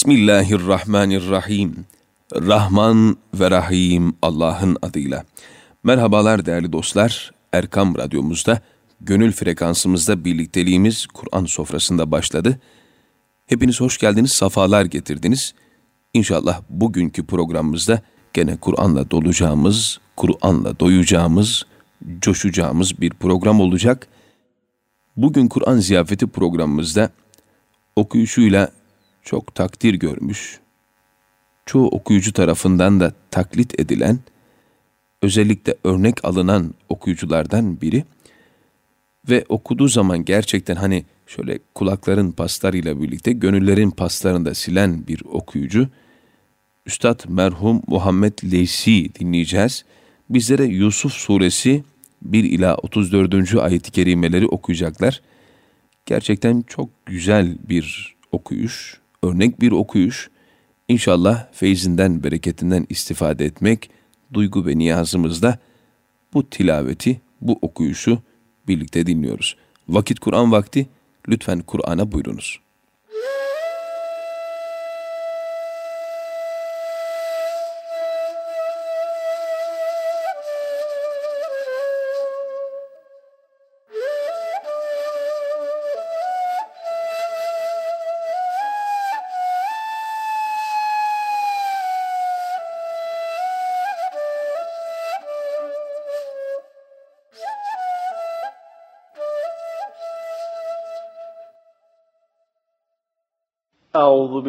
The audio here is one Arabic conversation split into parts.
Bismillahirrahmanirrahim. Rahman ve Rahim Allah'ın adıyla. Merhabalar değerli dostlar. Erkam Radyomuzda, gönül frekansımızda birlikteliğimiz Kur'an sofrasında başladı. Hepiniz hoş geldiniz, safalar getirdiniz. İnşallah bugünkü programımızda gene Kur'an'la dolacağımız, Kur'an'la doyacağımız, coşacağımız bir program olacak. Bugün Kur'an ziyafeti programımızda okuyuşuyla çok takdir görmüş, çoğu okuyucu tarafından da taklit edilen, özellikle örnek alınan okuyuculardan biri ve okuduğu zaman gerçekten hani şöyle kulakların paslarıyla birlikte gönüllerin paslarında silen bir okuyucu, Üstad merhum Muhammed Leysi dinleyeceğiz. Bizlere Yusuf suresi 1 ila 34. ayet-i kerimeleri okuyacaklar. Gerçekten çok güzel bir okuyuş, örnek bir okuyuş. İnşallah feyzinden, bereketinden istifade etmek, duygu ve niyazımızda bu tilaveti, bu okuyuşu birlikte dinliyoruz. Vakit Kur'an vakti, lütfen Kur'an'a buyurunuz.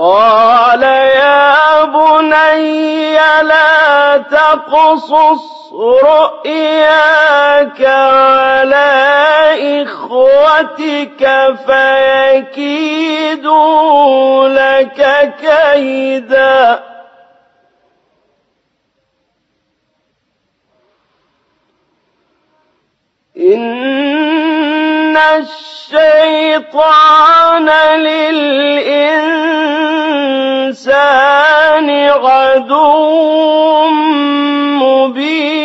قال يا بني لا تقصص رؤياك على إخوتك فيكيدوا لك كيدا. إن الشيطان للإنسان عدو مبين.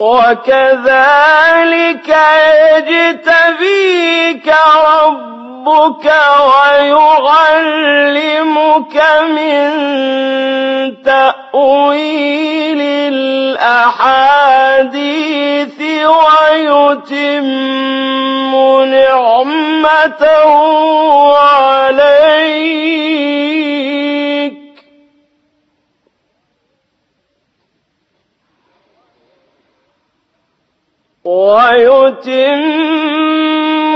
وكذلك كذلك يجتبيك ربك ويعلمك من تأويل الأحاديث ويتم نعمته عليك. ويتم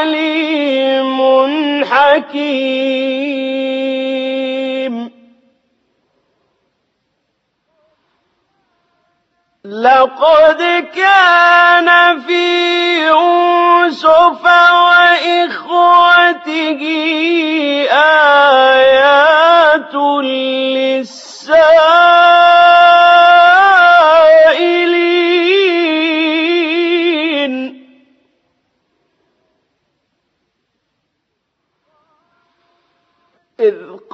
عليم حكيم. لقد كان في يوسف وإخوته آيات للسائلين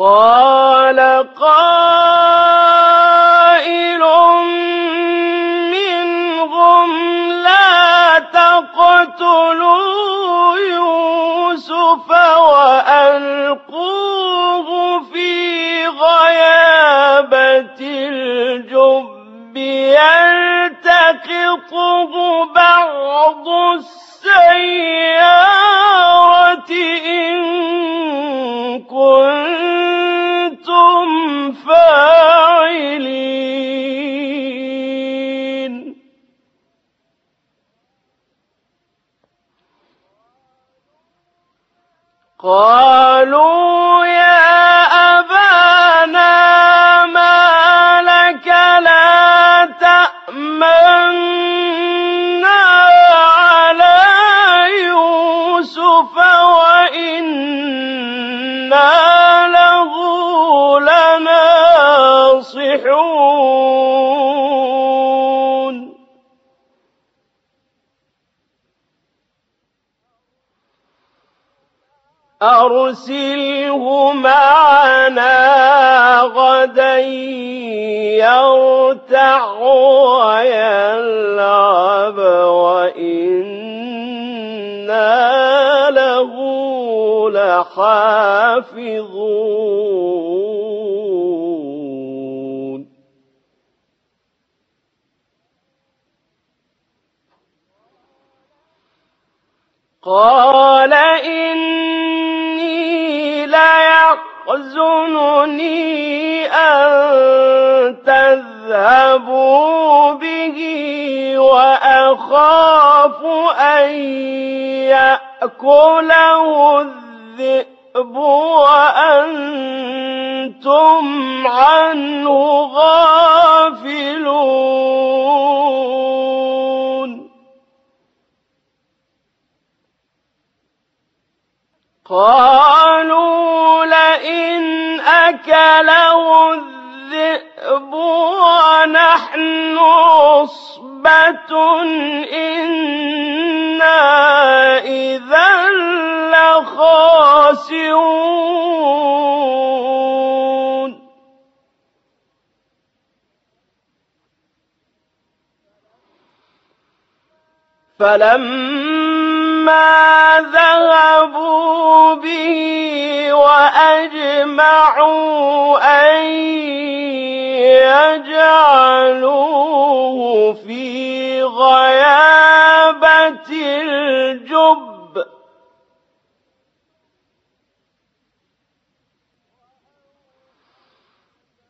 قال قائل منهم لا تقتلوا يوسف وألقوه في غيابة الجب يلتقطه بعض السيارة. لحافظون قال إني ليحزنني أن تذهبوا به وأخاف أن يأكله الذئب. وأنتم عنه غافلون. قالوا لئن أكله الذئب ونحن عصبة إنا إذا لخاسرون فلما ذهبوا به وأجمعوا أن يجعلوه في غيابة الجب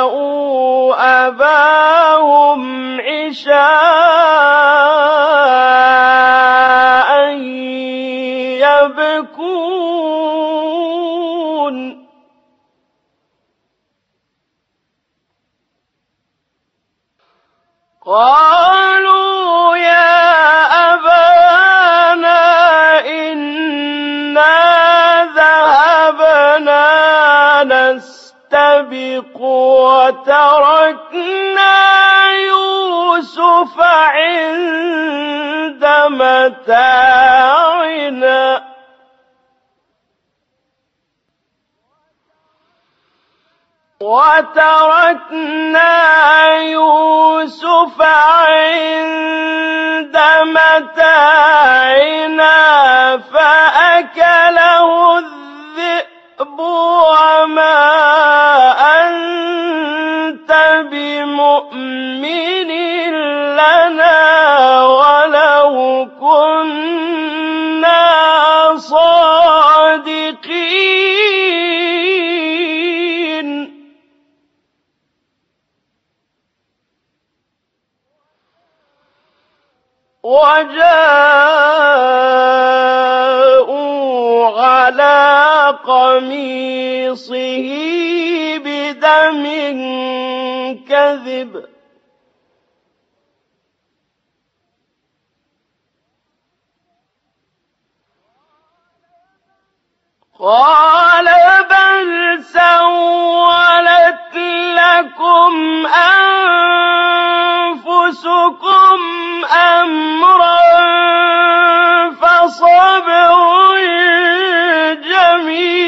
وجاءوا أباهم عشاء وما أنت بمؤمن. أمرا فصبر جميل.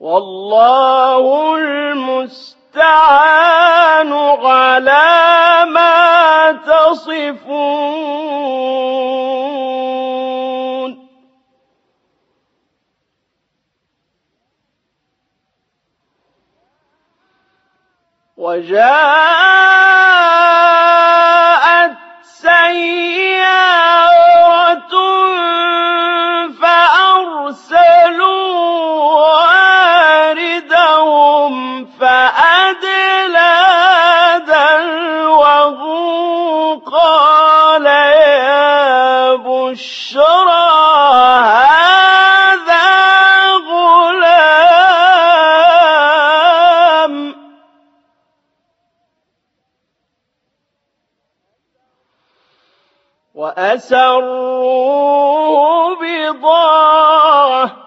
والله المستعان على ما تصفون. بشرى هذا غلام. وأسروه بضاعة.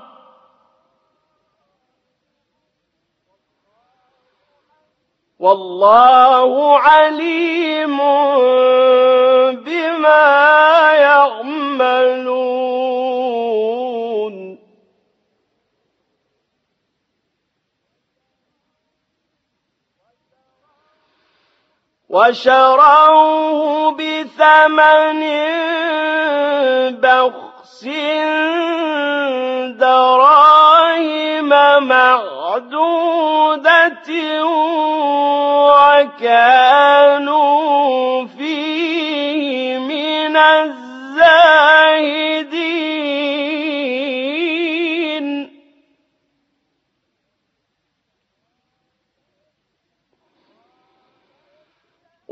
والله عليم بما وشروه بثمن بخس دراهم معدودة وكانوا فيه من الزاهدين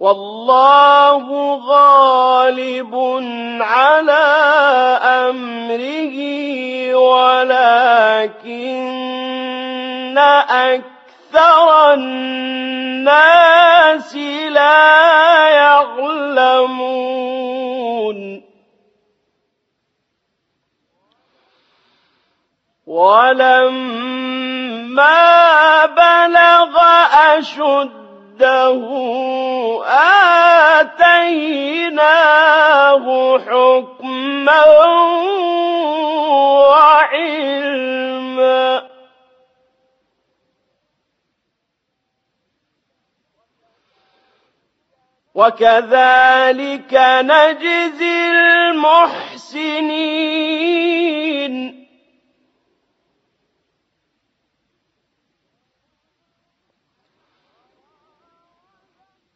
والله غالب على أمره ولكن أكثر الناس لا يعلمون. ولما بلغ أشده آتيناه حكما وعلما. وكذلك نجزي المحسنين.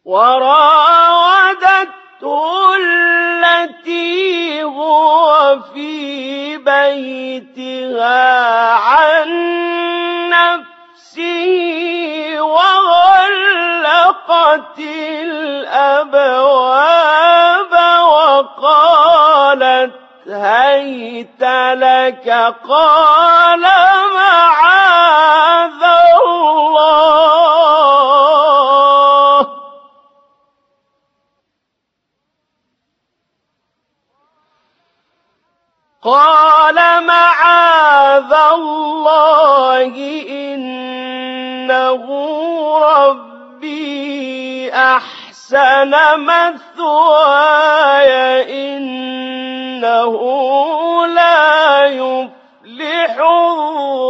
وراودته التي هو في بيتها عن نفسه وغلقت الأبواب وقالت هيت لك قال أحسن مثواي إنه لا يفلح الظالمون.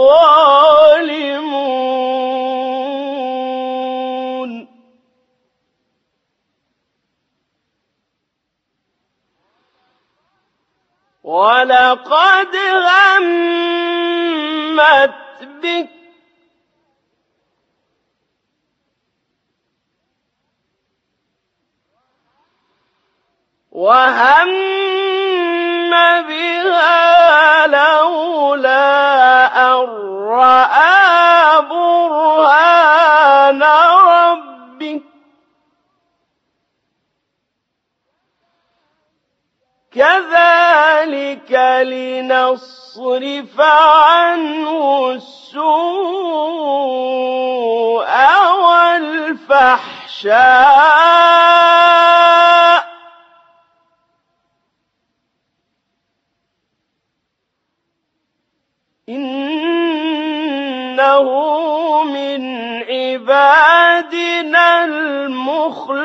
ولقد همت وهم بها لولا أن رأى برهان ربه كذلك لنصرف عنه السوء والفحشاء عبادنا المخلصين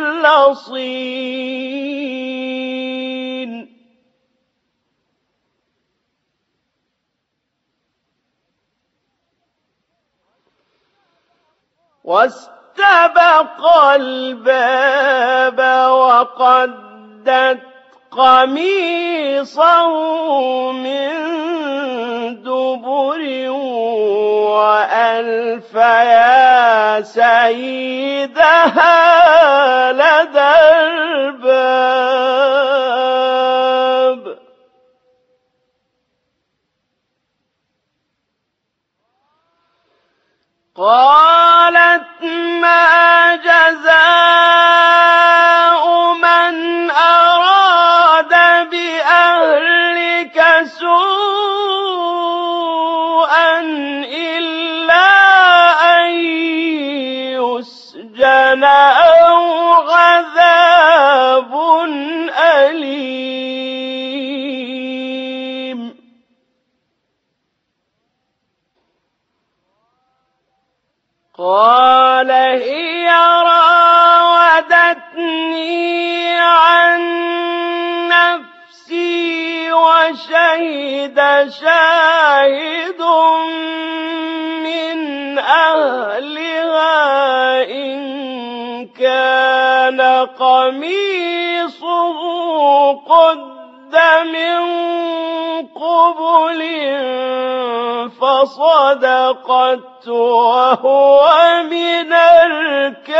واستبق الباب وقدت قميصه من دبر وألف يا سيدها لدى وشهد شاهد من أهلها إن كان قميصه قد من قبل فصدقت وهو من الكاذبين.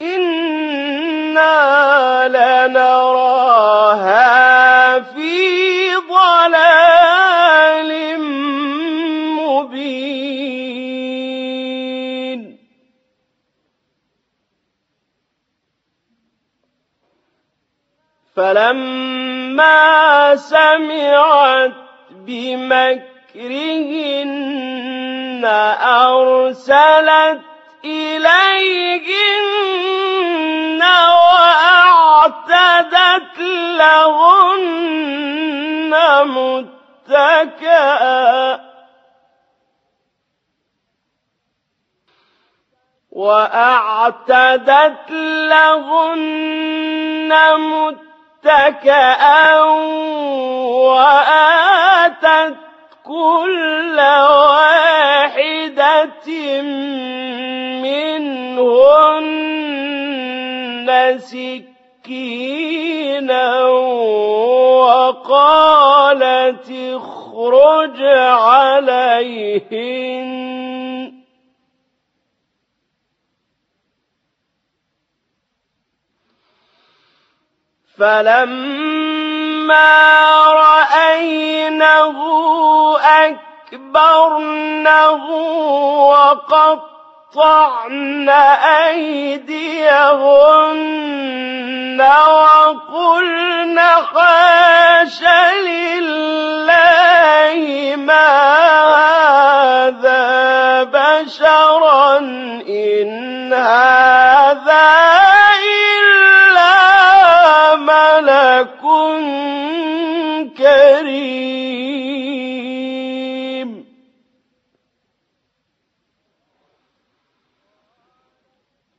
إنا لنراها في ضلال مبين فلما سمعت بمكرهن أرسلت إليهن وأعتدت لهن متكئا. وأعتدت لهن متكئا وآتت كل واحدة منهن سكينا وقالت اخرج عليهن. فلما رأينه أكبرنه وقطعن أيديهن وقلن حاش لله ما هذا بشرا إن هذا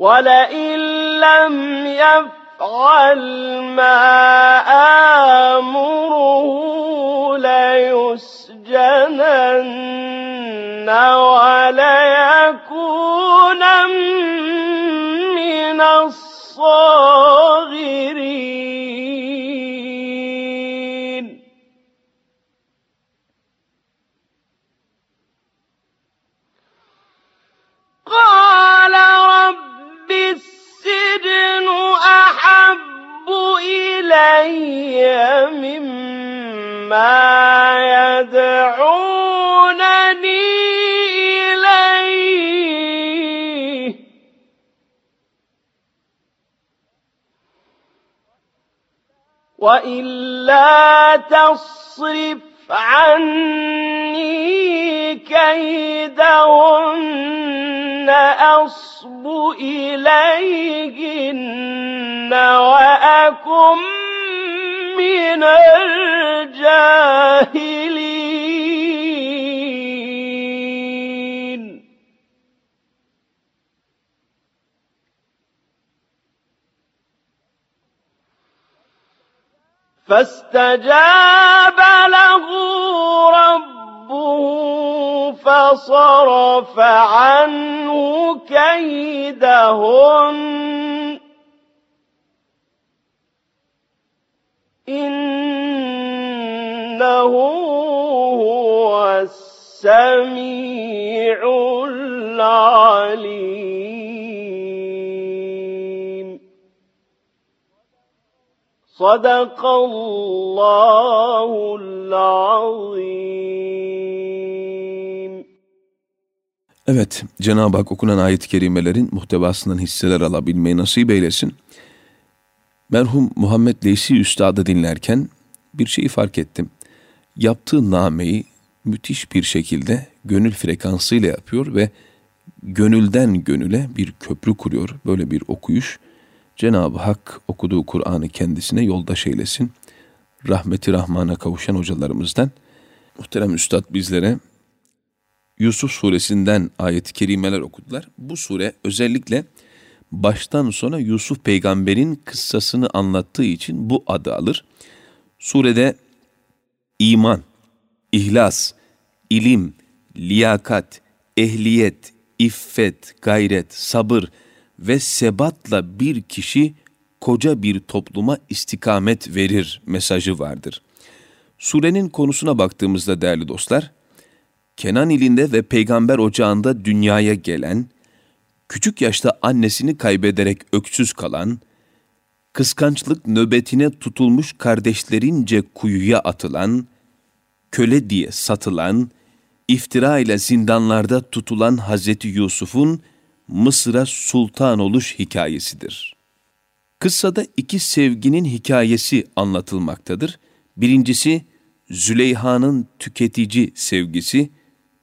ولئن لم يفعل ما آمره ليسجنن وليكون من الصاغرين مما يدعونني إليه. وإلا تصرف عني كيدهن أصب إليهن وأكن من الجاهلين. فاستجاب له ربه فصرف عنه كيدهن. إنه هو السميع العليم صدق الله العظيم Evet, Cenab-ı Hak okunan ayet-i kerimelerin muhtevasından hisseler alabilmeyi nasip eylesin. Merhum Muhammed Leysi Üstad'ı dinlerken bir şeyi fark ettim. Yaptığı nameyi müthiş bir şekilde gönül frekansıyla yapıyor ve gönülden gönüle bir köprü kuruyor. Böyle bir okuyuş. Cenab-ı Hak okuduğu Kur'an'ı kendisine yoldaş eylesin. Rahmeti Rahman'a kavuşan hocalarımızdan. Muhterem Üstad bizlere Yusuf suresinden ayet-i kerimeler okudular. Bu sure özellikle baştan sona Yusuf peygamberin kıssasını anlattığı için bu adı alır. Surede iman, ihlas, ilim, liyakat, ehliyet, iffet, gayret, sabır ve sebatla bir kişi koca bir topluma istikamet verir mesajı vardır. Surenin konusuna baktığımızda değerli dostlar, Kenan ilinde ve peygamber ocağında dünyaya gelen, küçük yaşta annesini kaybederek öksüz kalan, kıskançlık nöbetine tutulmuş kardeşlerince kuyuya atılan, köle diye satılan, iftira ile zindanlarda tutulan Hazreti Yusuf'un Mısır'a sultan oluş hikayesidir. Kıssada iki sevginin hikayesi anlatılmaktadır. Birincisi Züleyha'nın tüketici sevgisi,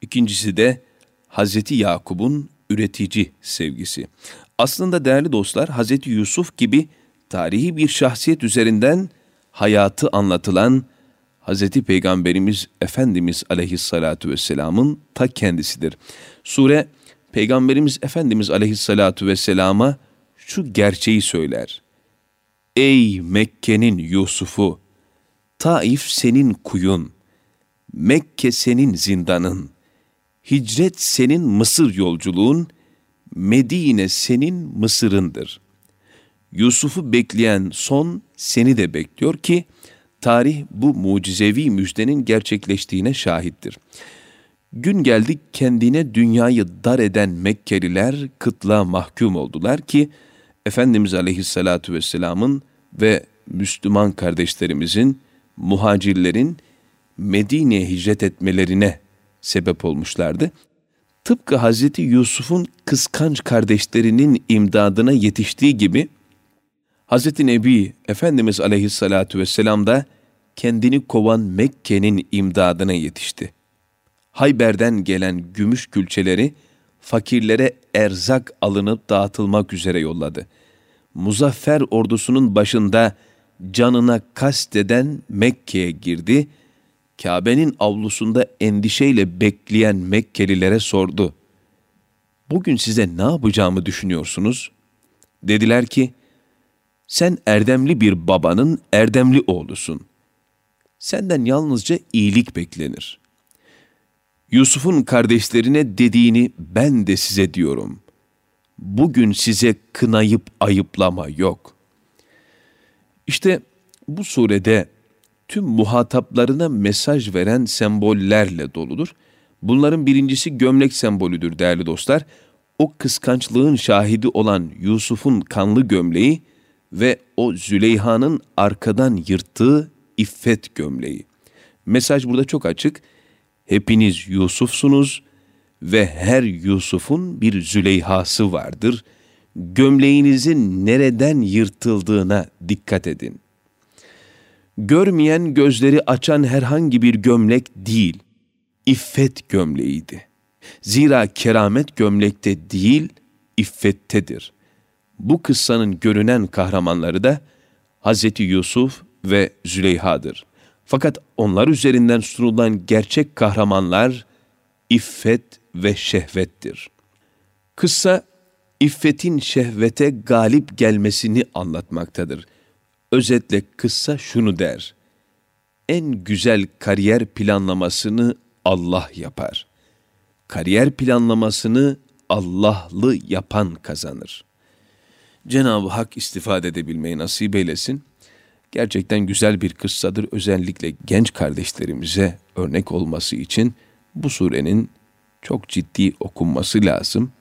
ikincisi de Hazreti Yakub'un üretici sevgisi. Aslında değerli dostlar Hazreti Yusuf gibi tarihi bir şahsiyet üzerinden hayatı anlatılan Hazreti Peygamberimiz Efendimiz Aleyhissalatu vesselamın ta kendisidir. Sure Peygamberimiz Efendimiz Aleyhissalatu vesselama şu gerçeği söyler. Ey Mekke'nin Yusuf'u, Taif senin kuyun, Mekke senin zindanın, hicret senin Mısır yolculuğun, Medine senin Mısır'ındır. Yusuf'u bekleyen son seni de bekliyor ki, tarih bu mucizevi müjdenin gerçekleştiğine şahittir. Gün geldi kendine dünyayı dar eden Mekkeliler kıtlığa mahkum oldular ki, Efendimiz Aleyhisselatü Vesselam'ın ve Müslüman kardeşlerimizin, muhacirlerin Medine'ye hicret etmelerine sebep olmuşlardı. Tıpkı Hazreti Yusuf'un kıskanç kardeşlerinin imdadına yetiştiği gibi Hazreti Nebi Efendimiz Aleyhisselatü Vesselam da kendini kovan Mekke'nin imdadına yetişti. Hayber'den gelen gümüş külçeleri fakirlere erzak alınıp dağıtılmak üzere yolladı. Muzaffer ordusunun başında canına kasteden Mekke'ye girdi. Kabe'nin avlusunda endişeyle bekleyen Mekkelilere sordu. Bugün size ne yapacağımı düşünüyorsunuz? Dediler ki, sen erdemli bir babanın erdemli oğlusun. Senden yalnızca iyilik beklenir. Yusuf'un kardeşlerine dediğini ben de size diyorum. Bugün size kınayıp ayıplama yok. İşte bu surede tüm muhataplarına mesaj veren sembollerle doludur. Bunların birincisi gömlek sembolüdür değerli dostlar. O kıskançlığın şahidi olan Yusuf'un kanlı gömleği ve o Züleyha'nın arkadan yırttığı iffet gömleği. Mesaj burada çok açık. Hepiniz Yusuf'sunuz ve her Yusuf'un bir Züleyha'sı vardır. Gömleğinizin nereden yırtıldığına dikkat edin. Görmeyen gözleri açan herhangi bir gömlek değil, iffet gömleğiydi. Zira keramet gömlekte değil, iffettedir. Bu kıssanın görünen kahramanları da Hz. Yusuf ve Züleyha'dır. Fakat onlar üzerinden sunulan gerçek kahramanlar iffet ve şehvettir. Kıssa iffetin şehvete galip gelmesini anlatmaktadır. Özetle kıssa şunu der. En güzel kariyer planlamasını Allah yapar. Kariyer planlamasını Allah'lı yapan kazanır. Cenab-ı Hak istifade edebilmeyi nasip eylesin. Gerçekten güzel bir kıssadır. Özellikle genç kardeşlerimize örnek olması için bu surenin çok ciddi okunması lazım.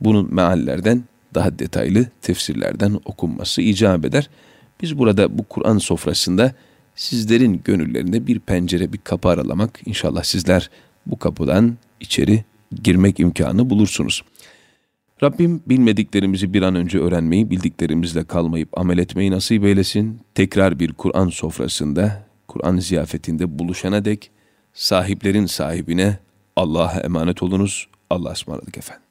Bunun meallerden daha detaylı tefsirlerden okunması icap eder. Biz burada bu Kur'an sofrasında sizlerin gönüllerinde bir pencere, bir kapı aralamak inşallah sizler bu kapıdan içeri girmek imkanı bulursunuz. Rabbim bilmediklerimizi bir an önce öğrenmeyi, bildiklerimizle kalmayıp amel etmeyi nasip eylesin. Tekrar bir Kur'an sofrasında, Kur'an ziyafetinde buluşana dek sahiplerin sahibine Allah'a emanet olunuz. Allah'a ısmarladık efendim.